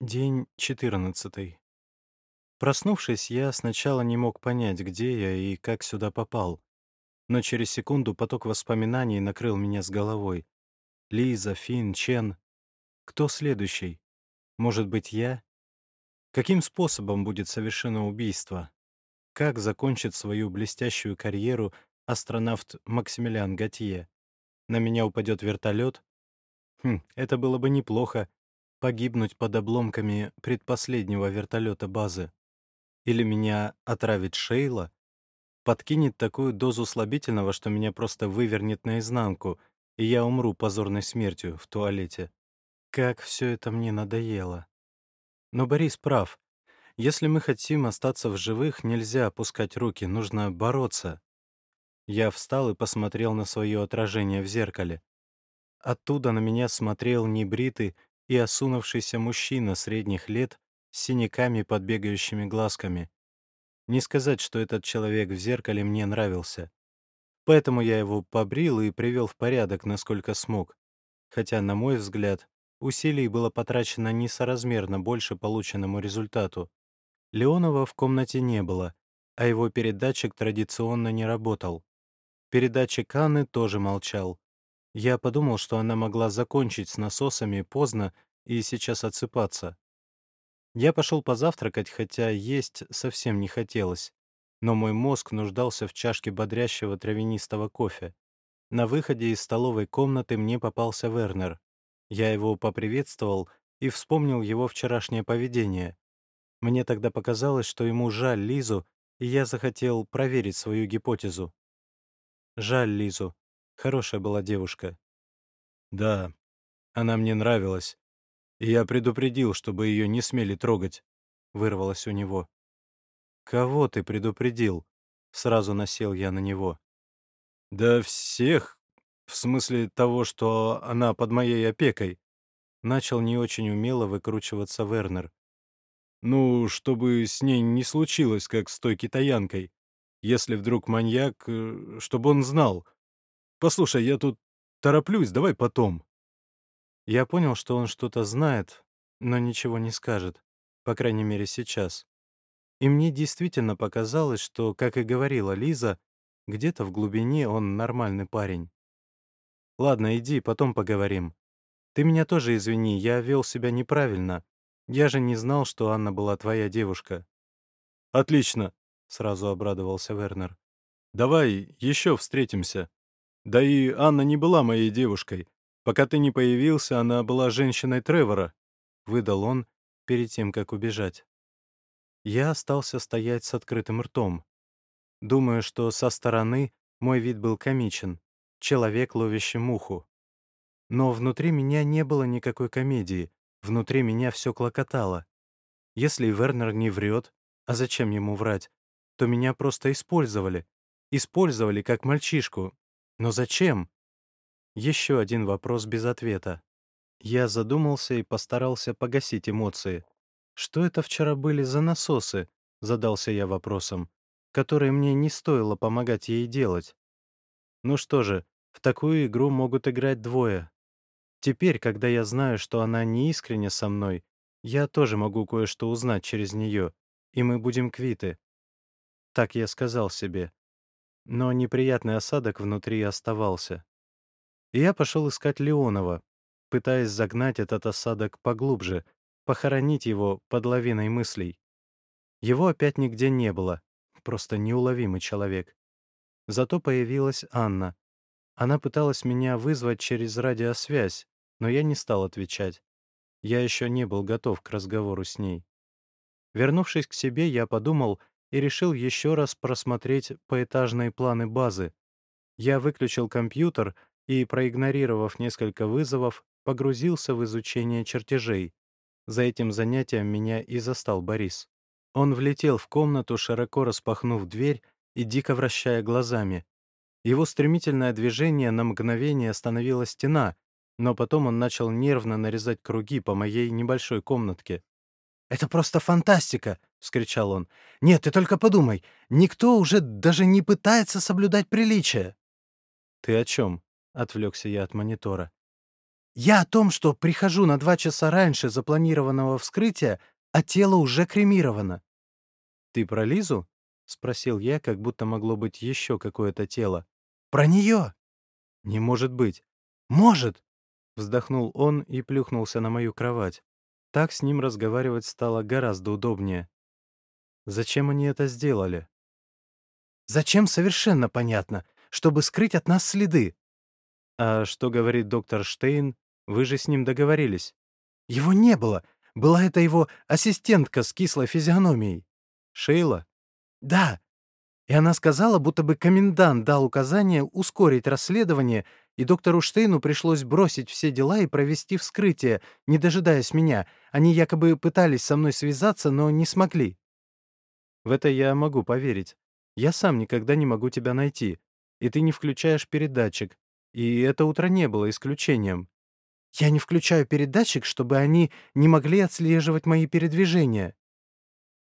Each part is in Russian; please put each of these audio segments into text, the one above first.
День четырнадцатый. Проснувшись, я сначала не мог понять, где я и как сюда попал. Но через секунду поток воспоминаний накрыл меня с головой. Лиза, Финн, Чен. Кто следующий? Может быть, я? Каким способом будет совершено убийство? Как закончит свою блестящую карьеру астронавт Максимилиан Готье? На меня упадет вертолет? Хм, это было бы неплохо, погибнуть под обломками предпоследнего вертолета базы. Или меня отравит Шейла, подкинет такую дозу слабительного, что меня просто вывернет наизнанку, и я умру позорной смертью в туалете. Как все это мне надоело. Но Борис прав. Если мы хотим остаться в живых, нельзя опускать руки, нужно бороться. Я встал и посмотрел на свое отражение в зеркале. Оттуда на меня смотрел небритый и осунувшийся мужчина средних лет с синяками под бегающими глазками. Не сказать, что этот человек в зеркале мне нравился. Поэтому я его побрил и привел в порядок, насколько смог. Хотя, на мой взгляд, усилий было потрачено несоразмерно больше полученному результату. Леонова в комнате не было, а его передатчик традиционно не работал. Передатчик Анны тоже молчал. Я подумал, что она могла закончить с насосами поздно и сейчас отсыпаться. Я пошел позавтракать, хотя есть совсем не хотелось. Но мой мозг нуждался в чашке бодрящего травянистого кофе. На выходе из столовой комнаты мне попался Вернер. Я его поприветствовал и вспомнил его вчерашнее поведение. Мне тогда показалось, что ему жаль Лизу, и я захотел проверить свою гипотезу. Жаль Лизу. Хорошая была девушка. Да, она мне нравилась. И я предупредил, чтобы ее не смели трогать. Вырвалось у него. Кого ты предупредил? Сразу насел я на него. Да всех. В смысле того, что она под моей опекой. Начал не очень умело выкручиваться Вернер. Ну, чтобы с ней не случилось, как с той китаянкой. Если вдруг маньяк, э, чтобы он знал. Послушай, я тут тороплюсь, давай потом. Я понял, что он что-то знает, но ничего не скажет, по крайней мере сейчас. И мне действительно показалось, что, как и говорила Лиза, где-то в глубине он нормальный парень. Ладно, иди, потом поговорим. Ты меня тоже извини, я вел себя неправильно. Я же не знал, что Анна была твоя девушка. Отлично, сразу обрадовался Вернер. Давай еще встретимся. Да и Анна не была моей девушкой. Пока ты не появился, она была женщиной Тревора», — выдал он перед тем, как убежать. Я остался стоять с открытым ртом. Думаю, что со стороны мой вид был комичен. Человек, ловящий муху. Но внутри меня не было никакой комедии. Внутри меня все клокотало. Если Вернер не врет, а зачем ему врать, то меня просто использовали. Использовали как мальчишку, но зачем? Еще один вопрос без ответа. Я задумался и постарался погасить эмоции. Что это вчера были за насосы? Задался я вопросом, которые мне не стоило помогать ей делать. Ну что же, в такую игру могут играть двое. Теперь, когда я знаю, что она не искренне со мной, я тоже могу кое-что узнать через нее, и мы будем квиты. Так я сказал себе но неприятный осадок внутри оставался. И я пошел искать Леонова, пытаясь загнать этот осадок поглубже, похоронить его под лавиной мыслей. Его опять нигде не было, просто неуловимый человек. Зато появилась Анна. Она пыталась меня вызвать через радиосвязь, но я не стал отвечать. Я еще не был готов к разговору с ней. Вернувшись к себе, я подумал, и решил еще раз просмотреть поэтажные планы базы. Я выключил компьютер и, проигнорировав несколько вызовов, погрузился в изучение чертежей. За этим занятием меня и застал Борис. Он влетел в комнату, широко распахнув дверь и дико вращая глазами. Его стремительное движение на мгновение остановила стена, но потом он начал нервно нарезать круги по моей небольшой комнатке. «Это просто фантастика!» — вскричал он. «Нет, ты только подумай, никто уже даже не пытается соблюдать приличие!» «Ты о чем?» — отвлекся я от монитора. Я о том, что прихожу на два часа раньше запланированного вскрытия, а тело уже кремировано. «Ты про Лизу?» — спросил я, как будто могло быть еще какое-то тело. Про нее. «Не может быть!» Может. Вздохнул он и плюхнулся на мою кровать. Так с ним разговаривать стало гораздо удобнее. Зачем они это сделали? Зачем, совершенно понятно. Чтобы скрыть от нас следы. А что говорит доктор Штейн? Вы же с ним договорились. Его не было. Была это его ассистентка с кислой физиономией. Шейла? Да. И она сказала, будто бы комендант дал указание ускорить расследование, и доктору Штейну пришлось бросить все дела и провести вскрытие, не дожидаясь меня. Они якобы пытались со мной связаться, но не смогли. В это я могу поверить. Я сам никогда не могу тебя найти, и ты не включаешь передатчик, и это утро не было исключением. Я не включаю передатчик, чтобы они не могли отслеживать мои передвижения.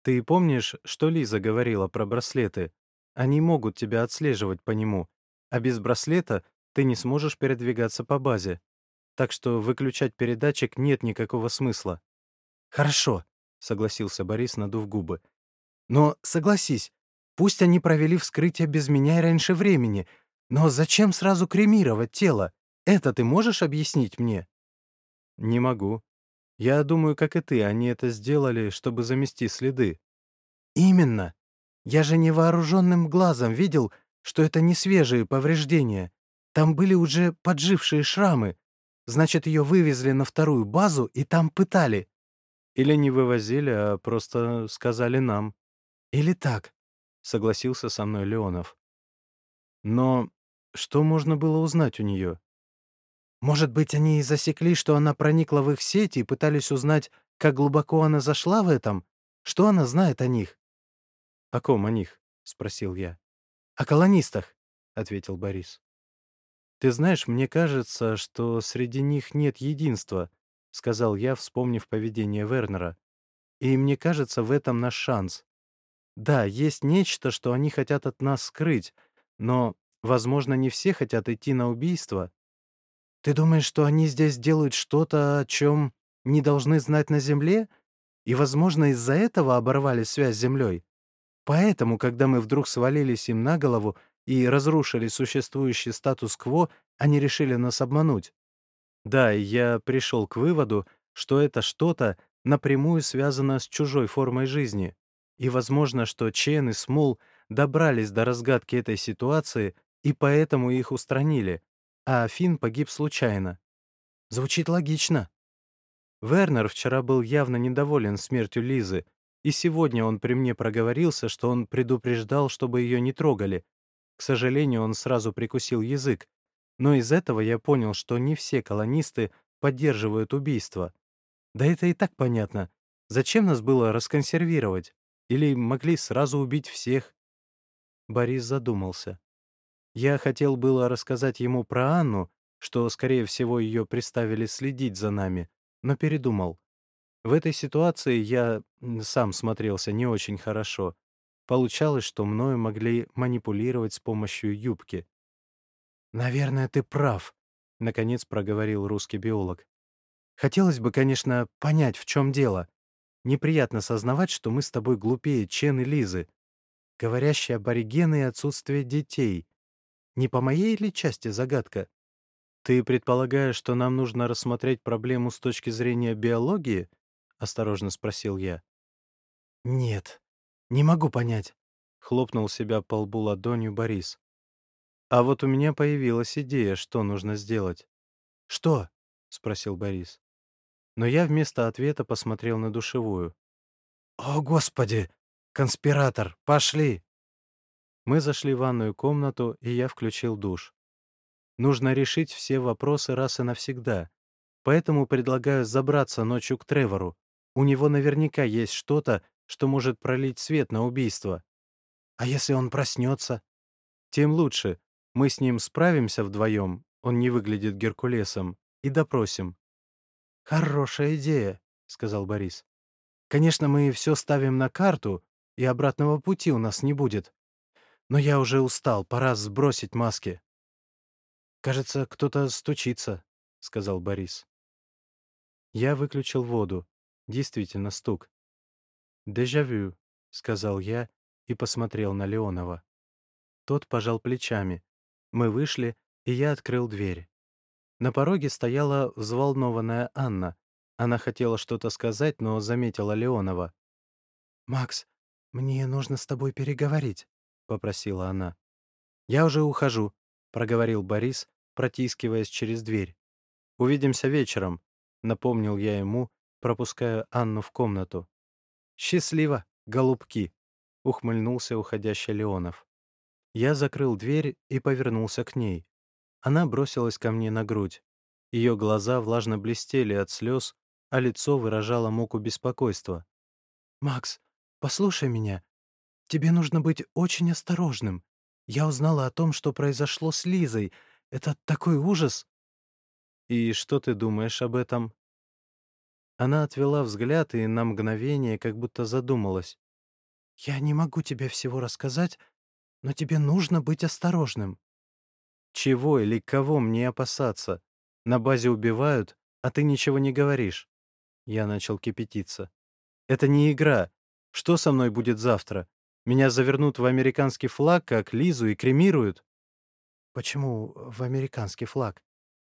Ты помнишь, что Лиза говорила про браслеты? Они могут тебя отслеживать по нему, а без браслета ты не сможешь передвигаться по базе. Так что выключать передатчик нет никакого смысла. «Хорошо», — согласился Борис, надув губы. «Но согласись, пусть они провели вскрытие без меня и раньше времени, но зачем сразу кремировать тело? Это ты можешь объяснить мне?» «Не могу. Я думаю, как и ты, они это сделали, чтобы замести следы». «Именно. Я же невооруженным глазом видел, что это не свежие повреждения. Там были уже поджившие шрамы. Значит, ее вывезли на вторую базу и там пытали. Или не вывозили, а просто сказали нам. Или так, — согласился со мной Леонов. Но что можно было узнать у нее? Может быть, они и засекли, что она проникла в их сети и пытались узнать, как глубоко она зашла в этом? Что она знает о них? — О ком о них? — спросил я. — О колонистах, — ответил Борис. — Ты знаешь, мне кажется, что среди них нет единства, — сказал я, вспомнив поведение Вернера. И мне кажется, в этом наш шанс. Да, есть нечто, что они хотят от нас скрыть, но, возможно, не все хотят идти на убийство. Ты думаешь, что они здесь делают что-то, о чем не должны знать на Земле? И, возможно, из-за этого оборвали связь с Землей? Поэтому, когда мы вдруг свалились им на голову и разрушили существующий статус-кво, они решили нас обмануть. Да, я пришел к выводу, что это что-то напрямую связано с чужой формой жизни. И возможно, что Чен и Смол добрались до разгадки этой ситуации и поэтому их устранили, а Финн погиб случайно. Звучит логично. Вернер вчера был явно недоволен смертью Лизы, и сегодня он при мне проговорился, что он предупреждал, чтобы ее не трогали. К сожалению, он сразу прикусил язык. Но из этого я понял, что не все колонисты поддерживают убийство. Да это и так понятно. Зачем нас было расконсервировать? Или могли сразу убить всех? Борис задумался. Я хотел было рассказать ему про Анну, что, скорее всего, ее приставили следить за нами, но передумал. В этой ситуации я сам смотрелся не очень хорошо. Получалось, что мною могли манипулировать с помощью юбки. «Наверное, ты прав», — наконец проговорил русский биолог. «Хотелось бы, конечно, понять, в чем дело. Неприятно сознавать, что мы с тобой глупее Чен и Лизы. Говорящие аборигены и отсутствие детей. Не по моей ли части загадка? Ты предполагаешь, что нам нужно рассмотреть проблему с точки зрения биологии? Осторожно спросил я. Нет, не могу понять. Хлопнул себя по лбу ладонью Борис. А вот у меня появилась идея, что нужно сделать. Что? спросил Борис. Но я вместо ответа посмотрел на душевую. «О, Господи! Конспиратор! Пошли!» Мы зашли в ванную комнату, и я включил душ. Нужно решить все вопросы раз и навсегда. Поэтому предлагаю забраться ночью к Тревору. У него наверняка есть что-то, что может пролить свет на убийство. А если он проснется? Тем лучше. Мы с ним справимся вдвоем, он не выглядит Геркулесом, и допросим. «Хорошая идея», — сказал Борис. «Конечно, мы все ставим на карту, и обратного пути у нас не будет. Но я уже устал, пора сбросить маски. «Кажется, кто-то стучится», — сказал Борис. Я выключил воду. Действительно стук. «Дежавю», — сказал я и посмотрел на Леонова. Тот пожал плечами. Мы вышли, и я открыл дверь. На пороге стояла взволнованная Анна. Она хотела что-то сказать, но заметила Леонова. «Макс, мне нужно с тобой переговорить», — попросила она. «Я уже ухожу», — проговорил Борис, протискиваясь через дверь. «Увидимся вечером», — напомнил я ему, пропуская Анну в комнату. «Счастливо, голубки!» — ухмыльнулся уходящий Леонов. Я закрыл дверь и повернулся к ней. Она бросилась ко мне на грудь. Ее глаза влажно блестели от слез, а лицо выражало муку беспокойства. «Макс, послушай меня. Тебе нужно быть очень осторожным. Я узнала о том, что произошло с Лизой. Это такой ужас!» «И что ты думаешь об этом?» Она отвела взгляд и на мгновение как будто задумалась. «Я не могу тебе всего рассказать, но тебе нужно быть осторожным. Чего или кого мне опасаться? На базе убивают, а ты ничего не говоришь. Я начал кипятиться. Это не игра. Что со мной будет завтра? Меня завернут в американский флаг, как Лизу, и кремируют? Почему в американский флаг?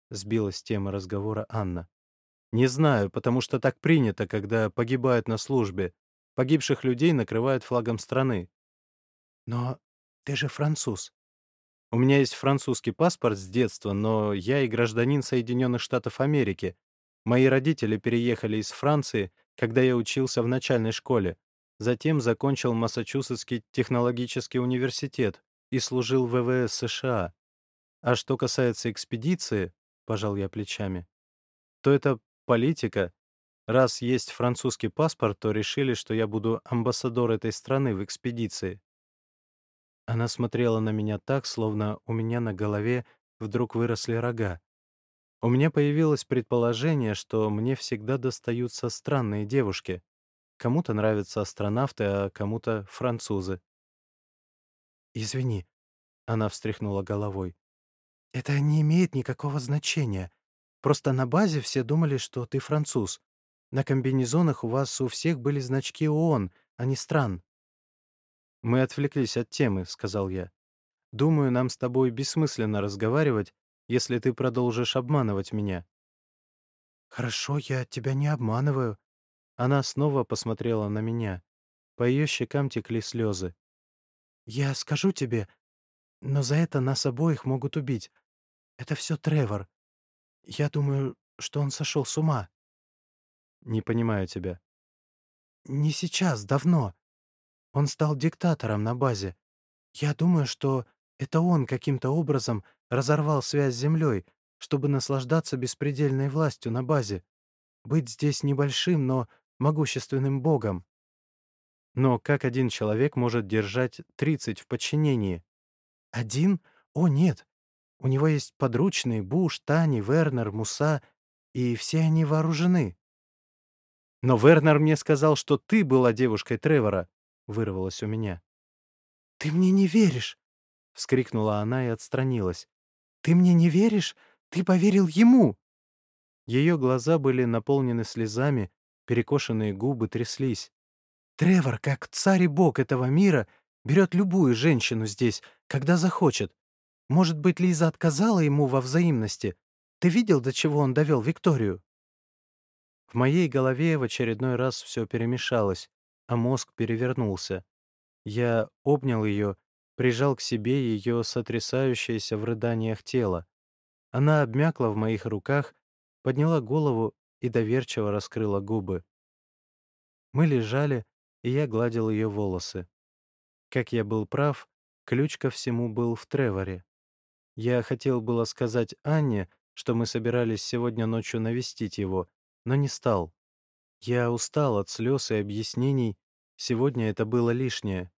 Сбилась тема разговора Анна. Не знаю, потому что так принято, когда погибают на службе. Погибших людей накрывают флагом страны. Но ты же француз. У меня есть французский паспорт с детства, но я и гражданин Соединенных Штатов Америки. Мои родители переехали из Франции, когда я учился в начальной школе. Затем закончил Массачусетский технологический университет и служил в ВВС США. А что касается экспедиции, пожал я плечами, то это политика. Раз есть французский паспорт, то решили, что я буду амбассадор этой страны в экспедиции. Она смотрела на меня так, словно у меня на голове вдруг выросли рога. У меня появилось предположение, что мне всегда достаются странные девушки. Кому-то нравятся астронавты, а кому-то французы. «Извини», — она встряхнула головой. «Это не имеет никакого значения. Просто на базе все думали, что ты француз. На комбинезонах у вас у всех были значки ООН, а не стран. «Мы отвлеклись от темы», — сказал я. «Думаю, нам с тобой бессмысленно разговаривать, если ты продолжишь обманывать меня». «Хорошо, я тебя не обманываю». Она снова посмотрела на меня. По ее щекам текли слезы. «Я скажу тебе, но за это нас обоих могут убить. Это все Тревор. Я думаю, что он сошел с ума». «Не понимаю тебя». «Не сейчас, давно. Он стал диктатором на базе. Я думаю, что это он каким-то образом разорвал связь с Землей, чтобы наслаждаться беспредельной властью на базе. Быть здесь небольшим, но могущественным богом. Но как один человек может держать 30 в подчинении? Один? О, нет. У него есть подручные Буш, Тани, Вернер, Муса, и все они вооружены. Но Вернер мне сказал, что ты была девушкой Тревора. — вырвалось у меня. «Ты мне не веришь!» — вскрикнула она и отстранилась. «Ты мне не веришь? Ты поверил ему!» Ее глаза были наполнены слезами, перекошенные губы тряслись. «Тревор, как царь и бог этого мира, берет любую женщину здесь, когда захочет. Может быть, Лиза отказала ему во взаимности? Ты видел, до чего он довел Викторию?» В моей голове в очередной раз все перемешалось а мозг перевернулся. Я обнял ее, прижал к себе ее сотрясающееся в рыданиях тело. Она обмякла в моих руках, подняла голову и доверчиво раскрыла губы. Мы лежали, и я гладил ее волосы. Как я был прав, ключ ко всему был в Треворе. Я хотел было сказать Анне, что мы собирались сегодня ночью навестить его, но не стал. Я устал от слез и объяснений. Сегодня это было лишнее.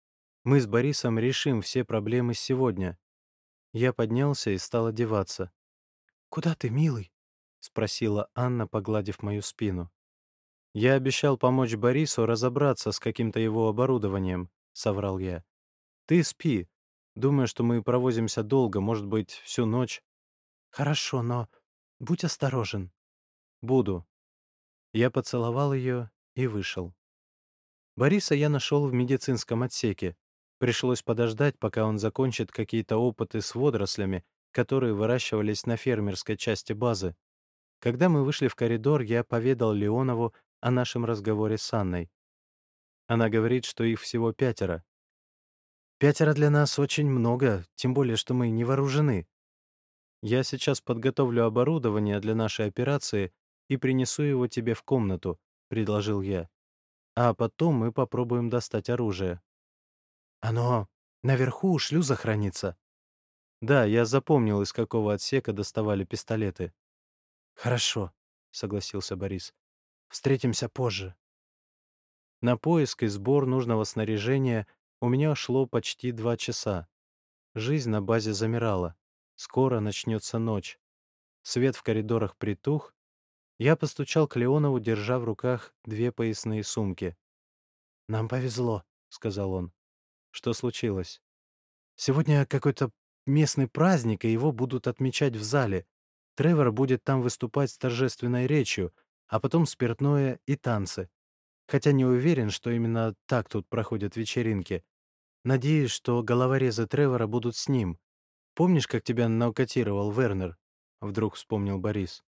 Мы с Борисом решим все проблемы сегодня. Я поднялся и стал одеваться. «Куда ты, милый?» — спросила Анна, погладив мою спину. «Я обещал помочь Борису разобраться с каким-то его оборудованием», — соврал я. «Ты спи. Думаю, что мы провозимся долго, может быть, всю ночь». «Хорошо, но будь осторожен». «Буду». Я поцеловал ее и вышел. Бориса я нашел в медицинском отсеке. Пришлось подождать, пока он закончит какие-то опыты с водорослями, которые выращивались на фермерской части базы. Когда мы вышли в коридор, я поведал Леонову о нашем разговоре с Анной. Она говорит, что их всего пятеро. «Пятеро для нас очень много, тем более, что мы не вооружены». «Я сейчас подготовлю оборудование для нашей операции и принесу его тебе в комнату», — предложил я. А потом мы попробуем достать оружие. Оно наверху у шлюза хранится. Да, я запомнил, из какого отсека доставали пистолеты. Хорошо, согласился Борис. Встретимся позже. На поиск и сбор нужного снаряжения у меня шло почти два часа. Жизнь на базе замирала. Скоро начнется ночь. Свет в коридорах притух. Я постучал к Леонову, держа в руках две поясные сумки. «Нам повезло», — сказал он. «Что случилось?» «Сегодня какой-то местный праздник, и его будут отмечать в зале. Тревор будет там выступать с торжественной речью, а потом спиртное и танцы. Хотя не уверен, что именно так тут проходят вечеринки. Надеюсь, что головорезы Тревора будут с ним. Помнишь, как тебя наукотировал Вернер?» Вдруг вспомнил Борис.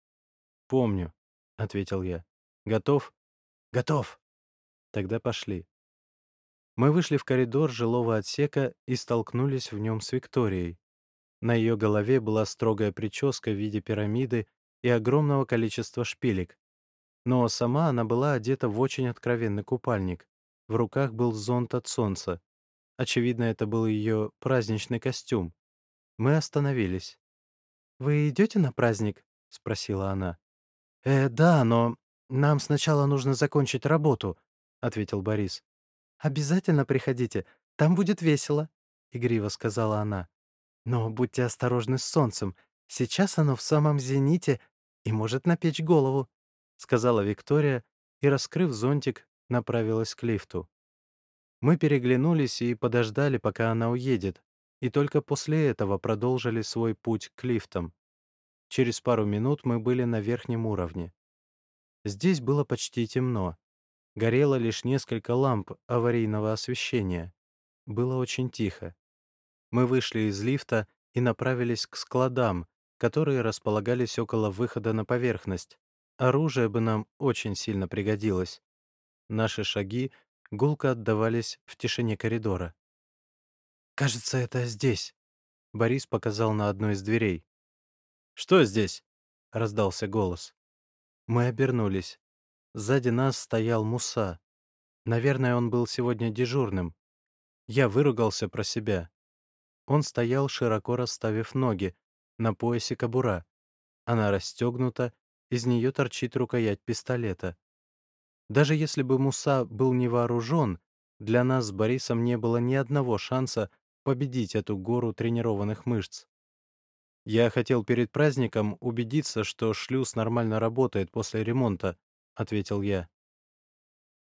«Помню», — ответил я. «Готов?» «Готов». Тогда пошли. Мы вышли в коридор жилого отсека и столкнулись в нем с Викторией. На ее голове была строгая прическа в виде пирамиды и огромного количества шпилек. Но сама она была одета в очень откровенный купальник. В руках был зонт от солнца. Очевидно, это был ее праздничный костюм. Мы остановились. «Вы идете на праздник?» — спросила она. «Э, да, но нам сначала нужно закончить работу», — ответил Борис. «Обязательно приходите, там будет весело», — игриво сказала она. «Но будьте осторожны с солнцем, сейчас оно в самом зените и может напечь голову», — сказала Виктория и, раскрыв зонтик, направилась к лифту. Мы переглянулись и подождали, пока она уедет, и только после этого продолжили свой путь к лифтам. Через пару минут мы были на верхнем уровне. Здесь было почти темно. Горело лишь несколько ламп аварийного освещения. Было очень тихо. Мы вышли из лифта и направились к складам, которые располагались около выхода на поверхность. Оружие бы нам очень сильно пригодилось. Наши шаги гулко отдавались в тишине коридора. «Кажется, это здесь», — Борис показал на одну из дверей. «Что здесь?» — раздался голос. Мы обернулись. Сзади нас стоял Муса. Наверное, он был сегодня дежурным. Я выругался про себя. Он стоял, широко расставив ноги, на поясе кобура. Она расстегнута, из нее торчит рукоять пистолета. Даже если бы Муса был не вооружен, для нас с Борисом не было ни одного шанса победить эту гору тренированных мышц. Я хотел перед праздником убедиться, что шлюз нормально работает после ремонта, — ответил я.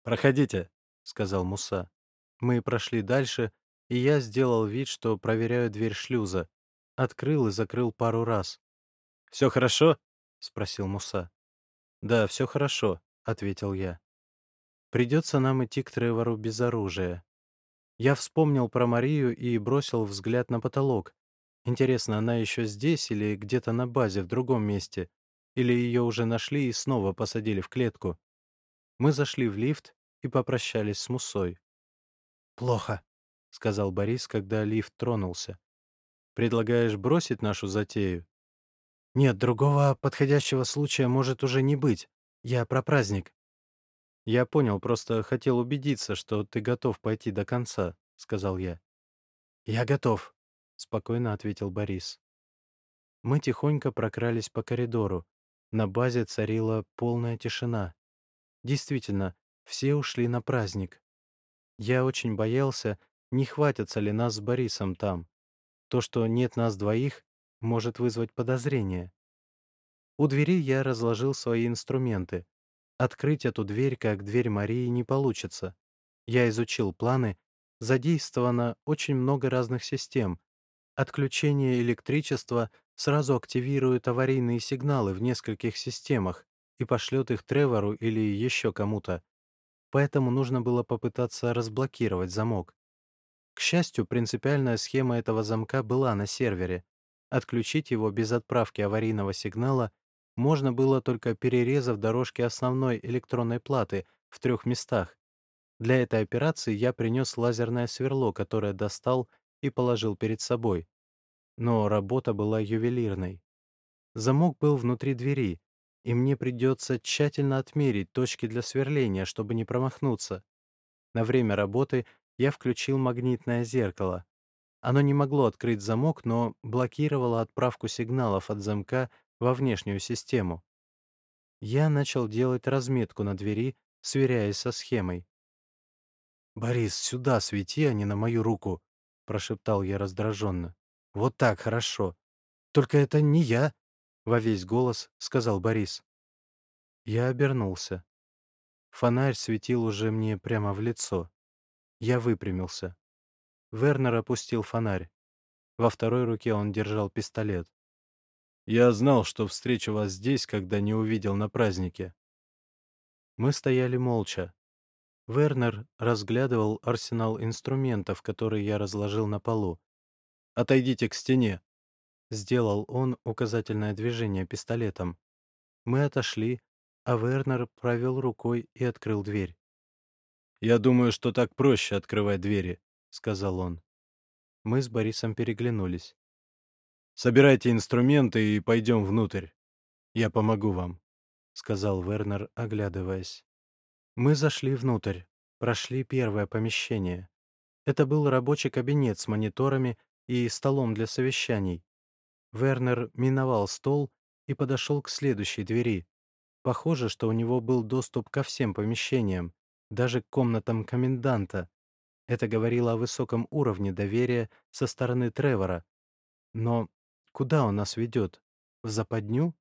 «Проходите», — сказал Муса. Мы прошли дальше, и я сделал вид, что проверяю дверь шлюза. Открыл и закрыл пару раз. «Все хорошо?» — спросил Муса. «Да, все хорошо», — ответил я. «Придется нам идти к Тревору без оружия». Я вспомнил про Марию и бросил взгляд на потолок. Интересно, она еще здесь или где-то на базе в другом месте? Или ее уже нашли и снова посадили в клетку? Мы зашли в лифт и попрощались с Мусой. «Плохо», — сказал Борис, когда лифт тронулся. «Предлагаешь бросить нашу затею?» «Нет, другого подходящего случая может уже не быть. Я про праздник». «Я понял, просто хотел убедиться, что ты готов пойти до конца», — сказал я. «Я готов», — спокойно ответил Борис. Мы тихонько прокрались по коридору. На базе царила полная тишина. Действительно, все ушли на праздник. Я очень боялся, не хватятся ли нас с Борисом там. То, что нет нас двоих, может вызвать подозрение. У двери я разложил свои инструменты. Открыть эту дверь, как дверь Марии, не получится. Я изучил планы, задействовано очень много разных систем. Отключение электричества сразу активирует аварийные сигналы в нескольких системах и пошлет их Тревору или еще кому-то. Поэтому нужно было попытаться разблокировать замок. К счастью, принципиальная схема этого замка была на сервере. Отключить его без отправки аварийного сигнала можно было только перерезав дорожки основной электронной платы в трех местах. Для этой операции я принес лазерное сверло, которое достал и положил перед собой. Но работа была ювелирной. Замок был внутри двери, и мне придется тщательно отмерить точки для сверления, чтобы не промахнуться. На время работы я включил магнитное зеркало. Оно не могло открыть замок, но блокировало отправку сигналов от замка во внешнюю систему. Я начал делать разметку на двери, сверяясь со схемой. «Борис, сюда свети, а не на мою руку», — прошептал я раздраженно. «Вот так, хорошо. Только это не я», — во весь голос сказал Борис. Я обернулся. Фонарь светил уже мне прямо в лицо. Я выпрямился. Вернер опустил фонарь. Во второй руке он держал пистолет. «Я знал, что встречу вас здесь, когда не увидел на празднике». Мы стояли молча. Вернер разглядывал арсенал инструментов, которые я разложил на полу. «Отойдите к стене», — сделал он указательное движение пистолетом. Мы отошли, а Вернер провел рукой и открыл дверь. «Я думаю, что так проще открывать двери», — сказал он. Мы с Борисом переглянулись. «Собирайте инструменты и пойдем внутрь. Я помогу вам», — сказал Вернер, оглядываясь. Мы зашли внутрь, прошли первое помещение. Это был рабочий кабинет с мониторами и столом для совещаний. Вернер миновал стол и подошел к следующей двери. Похоже, что у него был доступ ко всем помещениям, даже к комнатам коменданта. Это говорило о высоком уровне доверия со стороны Тревора. Но куда он нас ведет? В западню?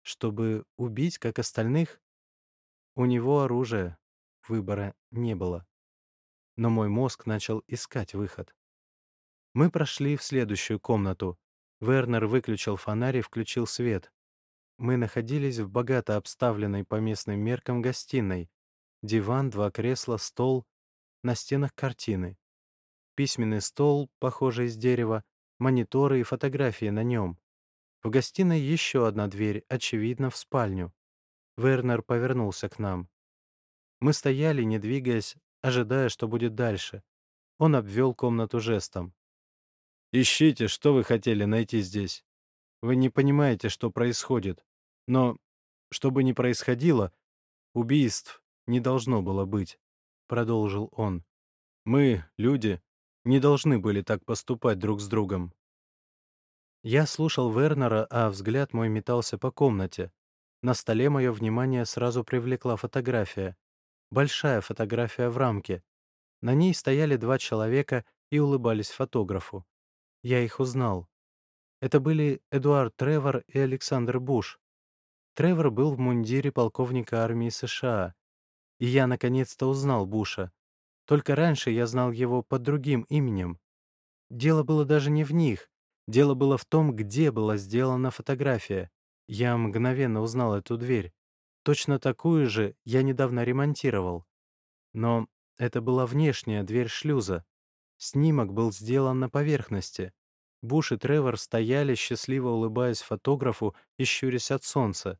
Чтобы убить, как остальных? У него оружие. Выбора не было. Но мой мозг начал искать выход. Мы прошли в следующую комнату. Вернер выключил фонарь и включил свет. Мы находились в богато обставленной по местным меркам гостиной. Диван, два кресла, стол. На стенах картины. Письменный стол, похожий из дерева, мониторы и фотографии на нем. В гостиной еще одна дверь, очевидно, в спальню. Вернер повернулся к нам. Мы стояли, не двигаясь, ожидая, что будет дальше. Он обвел комнату жестом. «Ищите, что вы хотели найти здесь. Вы не понимаете, что происходит. Но, что бы ни происходило, убийств не должно было быть», — продолжил он. «Мы, люди, не должны были так поступать друг с другом». Я слушал Вернера, а взгляд мой метался по комнате. На столе мое внимание сразу привлекла фотография. Большая фотография в рамке. На ней стояли два человека и улыбались фотографу. Я их узнал. Это были Эдуард Тревор и Александр Буш. Тревор был в мундире полковника армии США. И я наконец-то узнал Буша. Только раньше я знал его под другим именем. Дело было даже не в них. Дело было в том, где была сделана фотография. Я мгновенно узнал эту дверь. Точно такую же я недавно ремонтировал. Но это была внешняя дверь шлюза. Снимок был сделан на поверхности. Буш и Тревор стояли, счастливо улыбаясь фотографу и щурясь от солнца.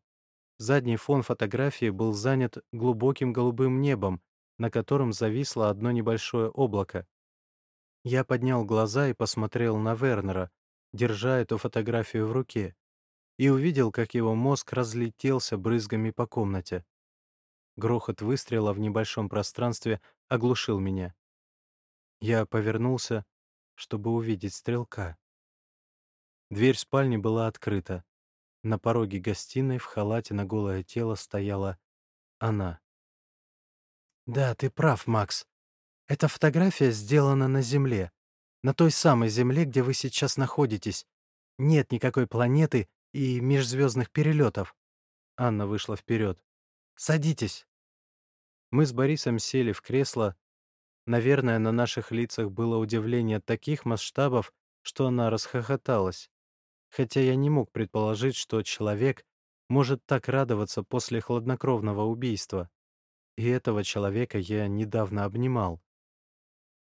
Задний фон фотографии был занят глубоким голубым небом, на котором зависло одно небольшое облако. Я поднял глаза и посмотрел на Вернера, держа эту фотографию в руке и увидел, как его мозг разлетелся брызгами по комнате. Грохот выстрела в небольшом пространстве оглушил меня. Я повернулся, чтобы увидеть стрелка. Дверь спальни была открыта. На пороге гостиной в халате на голое тело стояла она. «Да, ты прав, Макс. Эта фотография сделана на Земле. На той самой Земле, где вы сейчас находитесь. Нет никакой планеты, и межзвездных перелетов. Анна вышла вперед. «Садитесь». Мы с Борисом сели в кресло. Наверное, на наших лицах было удивление таких масштабов, что она расхохоталась. Хотя я не мог предположить, что человек может так радоваться после хладнокровного убийства. И этого человека я недавно обнимал.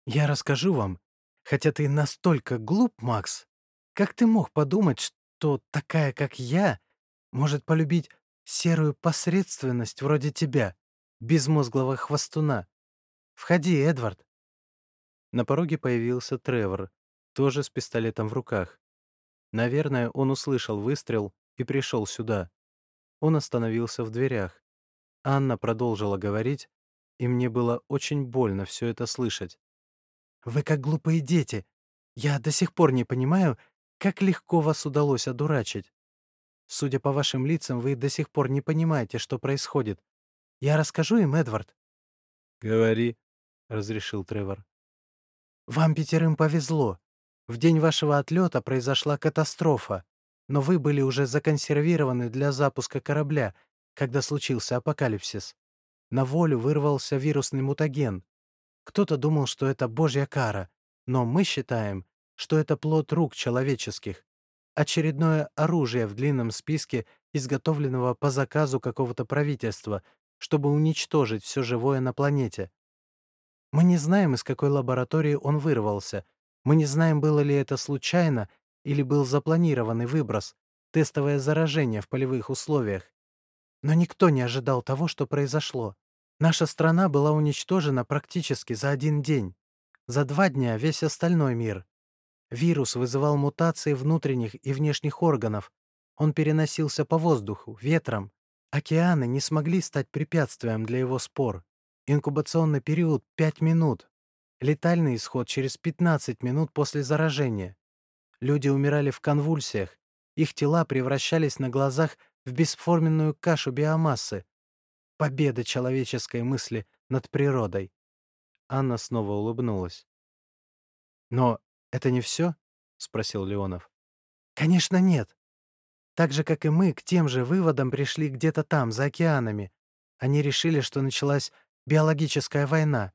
«Я расскажу вам, хотя ты настолько глуп, Макс. Как ты мог подумать, что такая, как я, может полюбить серую посредственность вроде тебя, безмозглого хвостуна? Входи, Эдвард». На пороге появился Тревор, тоже с пистолетом в руках. Наверное, он услышал выстрел и пришел сюда. Он остановился в дверях. Анна продолжила говорить, и мне было очень больно все это слышать. «Вы как глупые дети. Я до сих пор не понимаю, как легко вас удалось одурачить. Судя по вашим лицам, вы до сих пор не понимаете, что происходит. Я расскажу им, Эдвард?» «Говори», — разрешил Тревор. «Вам пятерым повезло. В день вашего отлета произошла катастрофа, но вы были уже законсервированы для запуска корабля, когда случился апокалипсис. На волю вырвался вирусный мутаген. Кто-то думал, что это божья кара, но мы считаем, что это плод рук человеческих. Очередное оружие в длинном списке, изготовленного по заказу какого-то правительства, чтобы уничтожить все живое на планете. Мы не знаем, из какой лаборатории он вырвался. Мы не знаем, было ли это случайно или был запланированный выброс, тестовое заражение в полевых условиях. Но никто не ожидал того, что произошло. Наша страна была уничтожена практически за один день. За два дня весь остальной мир. Вирус вызывал мутации внутренних и внешних органов. Он переносился по воздуху, ветром. Океаны не смогли стать препятствием для его спор. Инкубационный период — 5 минут. Летальный исход через 15 минут после заражения. Люди умирали в конвульсиях. Их тела превращались на глазах в бесформенную кашу биомассы. Победа человеческой мысли над природой. Анна снова улыбнулась. «Но это не все?» — спросил Леонов. «Конечно нет. Так же, как и мы, к тем же выводам пришли где-то там, за океанами. Они решили, что началась биологическая война.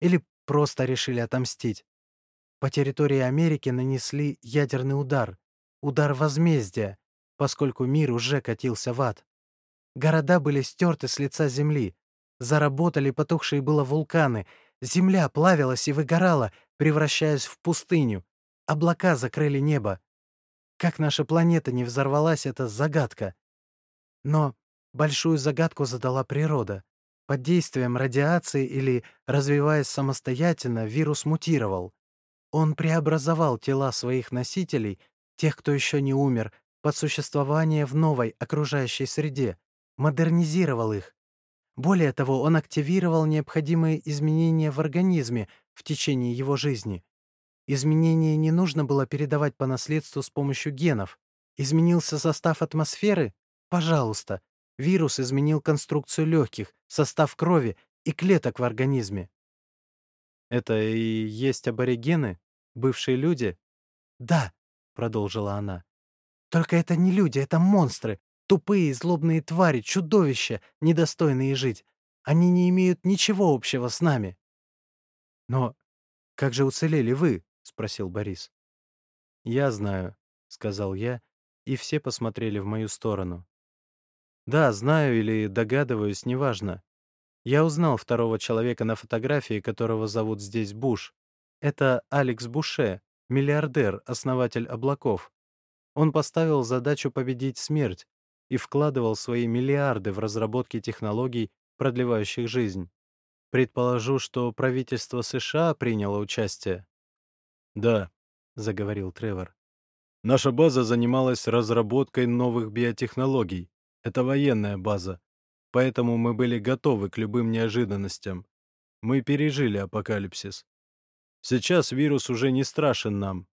Или просто решили отомстить. По территории Америки нанесли ядерный удар. Удар возмездия, поскольку мир уже катился в ад. Города были стерты с лица земли. Заработали потухшие было вулканы. Земля плавилась и выгорала, превращаясь в пустыню. Облака закрыли небо. Как наша планета не взорвалась, это загадка. Но большую загадку задала природа. Под действием радиации или развиваясь самостоятельно, вирус мутировал. Он преобразовал тела своих носителей, тех, кто еще не умер, под существование в новой окружающей среде, модернизировал их. Более того, он активировал необходимые изменения в организме в течение его жизни. Изменения не нужно было передавать по наследству с помощью генов. Изменился состав атмосферы? Пожалуйста. Вирус изменил конструкцию легких, состав крови и клеток в организме. «Это и есть аборигены? Бывшие люди?» «Да», — продолжила она. «Только это не люди, это монстры. Тупые, злобные твари, чудовища, недостойные жить. Они не имеют ничего общего с нами». «Но как же уцелели вы?» — спросил Борис. «Я знаю», — сказал я, и все посмотрели в мою сторону. «Да, знаю или догадываюсь, неважно. Я узнал второго человека на фотографии, которого зовут здесь Буш. Это Алекс Буше, миллиардер, основатель облаков. Он поставил задачу победить смерть и вкладывал свои миллиарды в разработки технологий, продлевающих жизнь. Предположу, что правительство США приняло участие. «Да», — заговорил Тревор. «Наша база занималась разработкой новых биотехнологий. Это военная база поэтому мы были готовы к любым неожиданностям. Мы пережили апокалипсис. Сейчас вирус уже не страшен нам.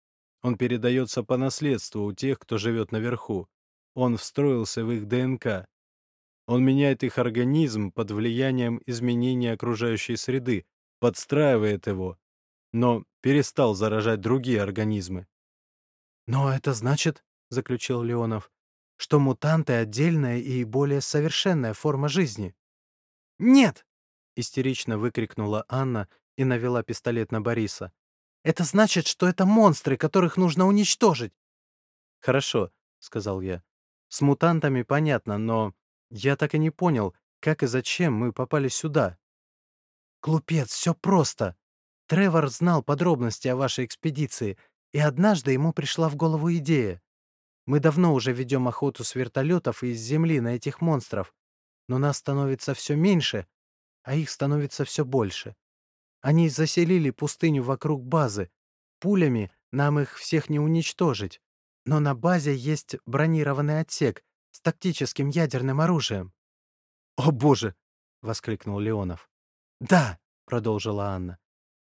Он передается по наследству у тех, кто живет наверху. Он встроился в их ДНК. Он меняет их организм под влиянием изменения окружающей среды, подстраивает его, но перестал заражать другие организмы. «Но это значит, — заключил Леонов, что мутанты — отдельная и более совершенная форма жизни. «Нет!» — истерично выкрикнула Анна и навела пистолет на Бориса. «Это значит, что это монстры, которых нужно уничтожить!» «Хорошо», — сказал я. «С мутантами понятно, но я так и не понял, как и зачем мы попали сюда». «Глупец, все просто. Тревор знал подробности о вашей экспедиции, и однажды ему пришла в голову идея. Мы давно уже ведем охоту с вертолетов и из земли на этих монстров, но нас становится все меньше, а их становится все больше. Они заселили пустыню вокруг базы. Пулями нам их всех не уничтожить. Но на базе есть бронированный отсек с тактическим ядерным оружием. «О, боже!» — воскликнул Леонов. «Да!» — продолжила Анна.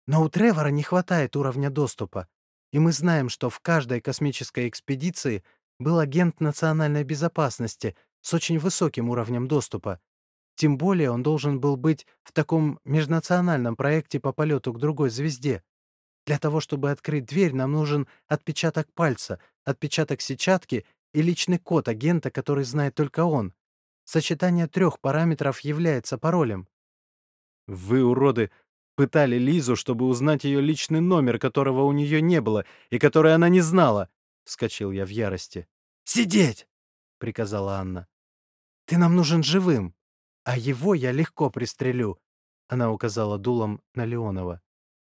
«Но у Тревора не хватает уровня доступа, и мы знаем, что в каждой космической экспедиции был агент национальной безопасности с очень высоким уровнем доступа. Тем более он должен был быть в таком межнациональном проекте по полету к другой звезде. Для того, чтобы открыть дверь, нам нужен отпечаток пальца, отпечаток сетчатки и личный код агента, который знает только он. Сочетание трех параметров является паролем. «Вы, уроды, пытали Лизу, чтобы узнать ее личный номер, которого у нее не было и который она не знала!» — вскочил я в ярости. «Сидеть!» — приказала Анна. «Ты нам нужен живым!» «А его я легко пристрелю», — она указала дулом на Леонова.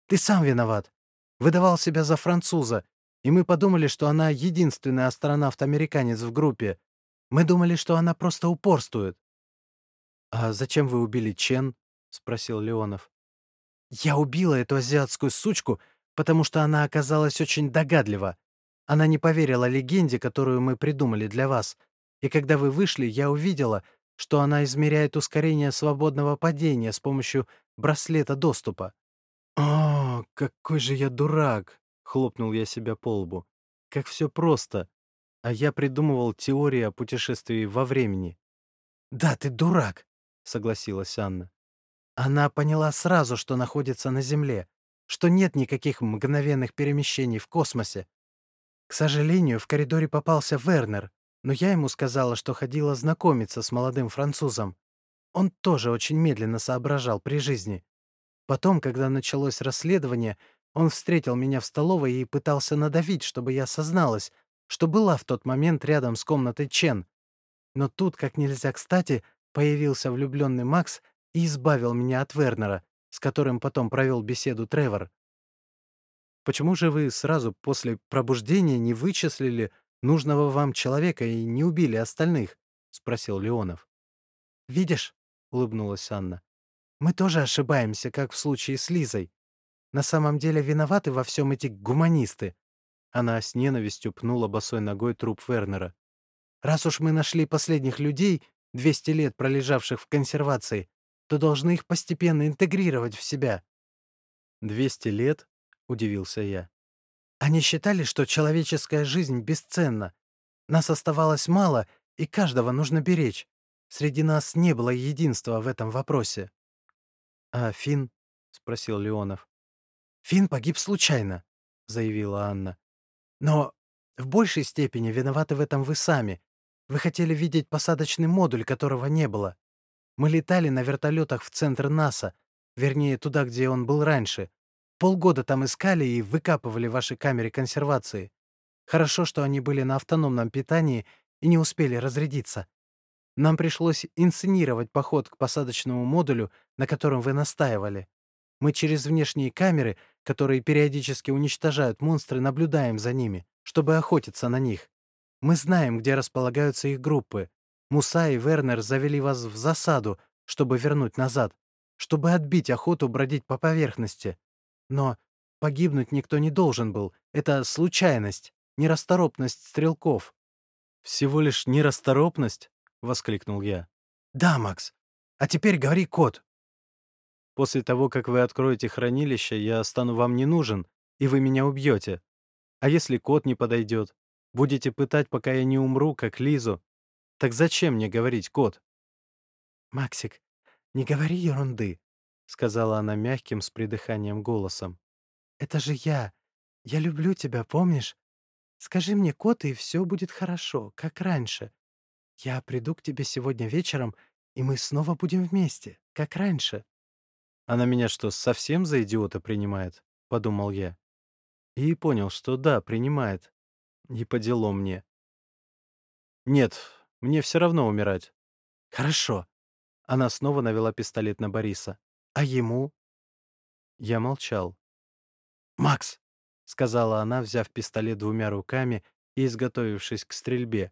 «Ты сам виноват. Выдавал себя за француза, и мы подумали, что она единственный астронавт-американец в группе. Мы думали, что она просто упорствует». «А зачем вы убили Чен?» — спросил Леонов. «Я убила эту азиатскую сучку, потому что она оказалась очень догадлива. Она не поверила легенде, которую мы придумали для вас. И когда вы вышли, я увидела, что она измеряет ускорение свободного падения с помощью браслета доступа. «О, какой же я дурак!» — хлопнул я себя по лбу. «Как все просто!» А я придумывал теорию о путешествии во времени. «Да, ты дурак!» — согласилась Анна. Она поняла сразу, что находится на Земле, что нет никаких мгновенных перемещений в космосе. К сожалению, в коридоре попался Вернер, но я ему сказала, что ходила знакомиться с молодым французом. Он тоже очень медленно соображал при жизни. Потом, когда началось расследование, он встретил меня в столовой и пытался надавить, чтобы я созналась, что была в тот момент рядом с комнатой Чен. Но тут, как нельзя кстати, появился влюбленный Макс и избавил меня от Вернера, с которым потом провел беседу Тревор. «Почему же вы сразу после пробуждения не вычислили, нужного вам человека и не убили остальных?» — спросил Леонов. «Видишь?» — улыбнулась Анна. «Мы тоже ошибаемся, как в случае с Лизой. На самом деле виноваты во всем эти гуманисты». Она с ненавистью пнула босой ногой труп Вернера. «Раз уж мы нашли последних людей, 200 лет пролежавших в консервации, то должны их постепенно интегрировать в себя». «200 лет?» — удивился я. Они считали, что человеческая жизнь бесценна. Нас оставалось мало, и каждого нужно беречь. Среди нас не было единства в этом вопросе. «А Финн?» — спросил Леонов. «Финн погиб случайно», — заявила Анна. «Но в большей степени виноваты в этом вы сами. Вы хотели видеть посадочный модуль, которого не было. Мы летали на вертолетах в центр НАСА, вернее, туда, где он был раньше, Полгода там искали и выкапывали ваши камеры консервации. Хорошо, что они были на автономном питании и не успели разрядиться. Нам пришлось инсценировать поход к посадочному модулю, на котором вы настаивали. Мы через внешние камеры, которые периодически уничтожают монстры, наблюдаем за ними, чтобы охотиться на них. Мы знаем, где располагаются их группы. Муса и Вернер завели вас в засаду, чтобы вернуть назад, чтобы отбить охоту бродить по поверхности. Но погибнуть никто не должен был. Это случайность, нерасторопность стрелков. «Всего лишь нерасторопность?» — воскликнул я. «Да, Макс. А теперь говори код». «После того, как вы откроете хранилище, я стану вам не нужен, и вы меня убьете. А если код не подойдет? Будете пытать, пока я не умру, как Лизу. Так зачем мне говорить код?» «Максик, не говори ерунды. — сказала она мягким, с придыханием голосом. «Это же я. Я люблю тебя, помнишь? Скажи мне код, и все будет хорошо, как раньше. Я приду к тебе сегодня вечером, и мы снова будем вместе, как раньше». «Она меня что, совсем за идиота принимает?» — подумал я. И понял, что да, принимает. И по делу мне. Нет, мне все равно умирать. Хорошо. Она снова навела пистолет на Бориса. А ему? Я молчал. «Макс!» — сказала она, взяв пистолет двумя руками и изготовившись к стрельбе.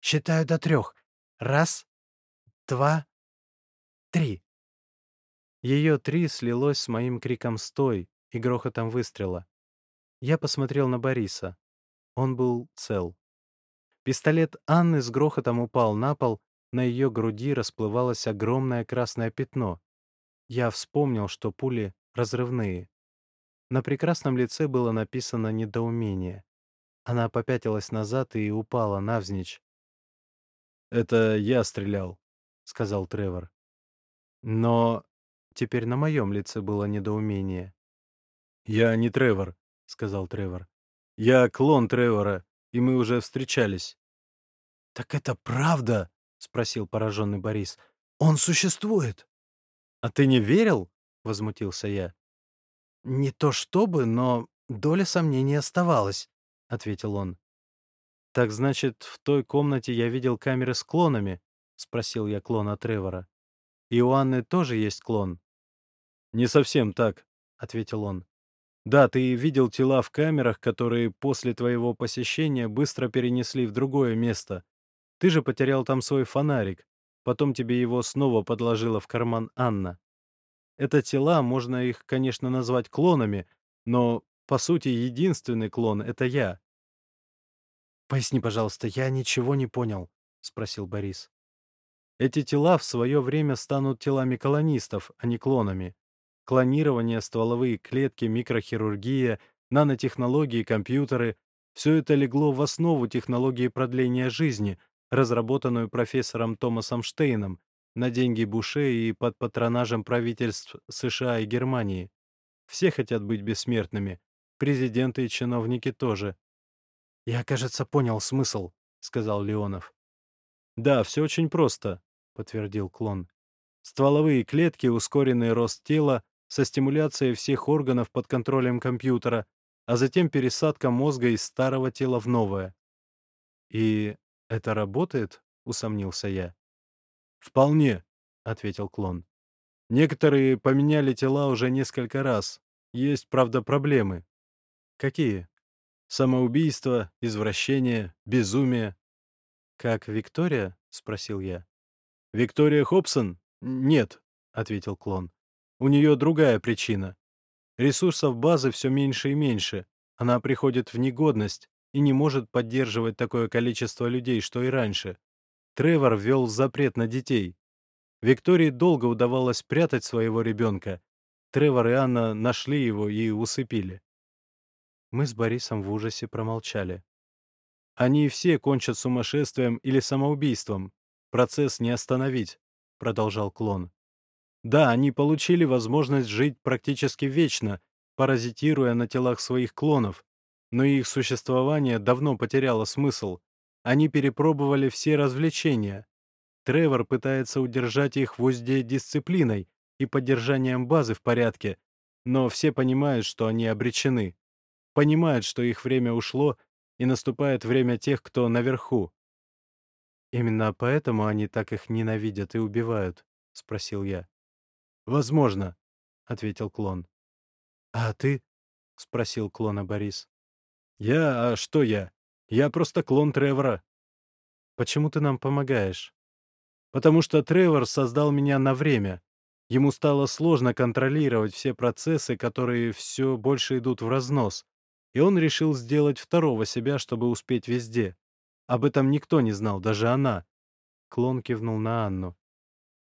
«Считаю до трех. Раз, два, три». Ее «три» слилось с моим криком «Стой!» и грохотом выстрела. Я посмотрел на Бориса. Он был цел. Пистолет Анны с грохотом упал на пол, на ее груди расплывалось огромное красное пятно. Я вспомнил, что пули разрывные. На прекрасном лице было написано недоумение. Она попятилась назад и упала навзничь. «Это я стрелял», — сказал Тревор. Но теперь на моем лице было недоумение. «Я не Тревор», — сказал Тревор. «Я клон Тревора, и мы уже встречались». «Так это правда?» — спросил пораженный Борис. «Он существует!» «А ты не верил?» — возмутился я. «Не то чтобы, но доля сомнений оставалась», — ответил он. «Так значит, в той комнате я видел камеры с клонами?» — спросил я клона Тревора. «И у Анны тоже есть клон?» «Не совсем так», — ответил он. «Да, ты видел тела в камерах, которые после твоего посещения быстро перенесли в другое место. Ты же потерял там свой фонарик. Потом тебе его снова подложила в карман Анна. Это тела, можно их, конечно, назвать клонами, но, по сути, единственный клон — это я. «Поясни, пожалуйста, я ничего не понял», — спросил Борис. Эти тела в свое время станут телами колонистов, а не клонами. Клонирование, стволовые клетки, микрохирургия, нанотехнологии, компьютеры — все это легло в основу технологии продления жизни, разработанную профессором Томасом Штейном на деньги Буше и под патронажем правительств США и Германии. Все хотят быть бессмертными. Президенты и чиновники тоже. «Я, кажется, понял смысл», — сказал Леонов. «Да, все очень просто», — подтвердил клон. «Стволовые клетки, ускоренный рост тела со стимуляцией всех органов под контролем компьютера, а затем пересадка мозга из старого тела в новое». «И это работает?» — усомнился я. «Вполне», — ответил клон. «Некоторые поменяли тела уже несколько раз. Есть, правда, проблемы». «Какие?» Самоубийство, извращение, безумие. «Как Виктория?» — спросил я. «Виктория Хобсон? Нет», — ответил клон. «У нее другая причина. Ресурсов базы все меньше и меньше. Она приходит в негодность и не может поддерживать такое количество людей, что и раньше. Тревор ввел запрет на детей. Виктории долго удавалось прятать своего ребенка. Тревор и Анна нашли его и усыпили. Мы с Борисом в ужасе промолчали. «Они все кончат сумасшествием или самоубийством. Процесс не остановить», — продолжал клон. «Да, они получили возможность жить практически вечно, паразитируя на телах своих клонов, но их существование давно потеряло смысл. Они перепробовали все развлечения. Тревор пытается удержать их в узде дисциплиной и поддержанием базы в порядке, но все понимают, что они обречены понимают, что их время ушло, и наступает время тех, кто наверху. «Именно поэтому они так их ненавидят и убивают?» — спросил я. «Возможно», — ответил клон. «А ты?» — спросил клона Борис. «Я? А что я? Я просто клон Тревора». «Почему ты нам помогаешь?» «Потому что Тревор создал меня на время. Ему стало сложно контролировать все процессы, которые все больше идут в разнос и он решил сделать второго себя, чтобы успеть везде. Об этом никто не знал, даже она. Клон кивнул на Анну.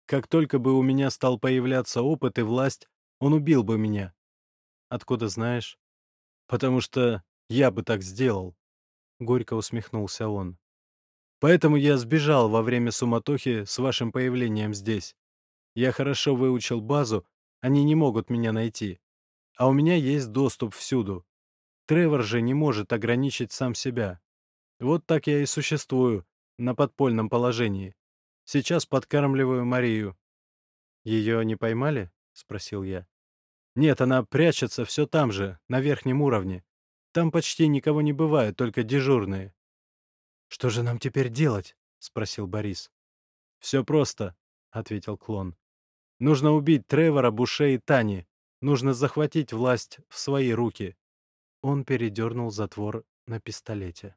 Как только бы у меня стал появляться опыт и власть, он убил бы меня. Откуда знаешь? Потому что я бы так сделал. Горько усмехнулся он. Поэтому я сбежал во время суматохи с вашим появлением здесь. Я хорошо выучил базу, они не могут меня найти. А у меня есть доступ всюду. Тревор же не может ограничить сам себя. Вот так я и существую, на подпольном положении. Сейчас подкармливаю Марию. Ее не поймали? Спросил я. Нет, она прячется все там же, на верхнем уровне. Там почти никого не бывает, только дежурные. Что же нам теперь делать? — спросил Борис. «Все просто», — ответил клон. «Нужно убить Тревора, Буше и Тани. Нужно захватить власть в свои руки». Он передернул затвор на пистолете.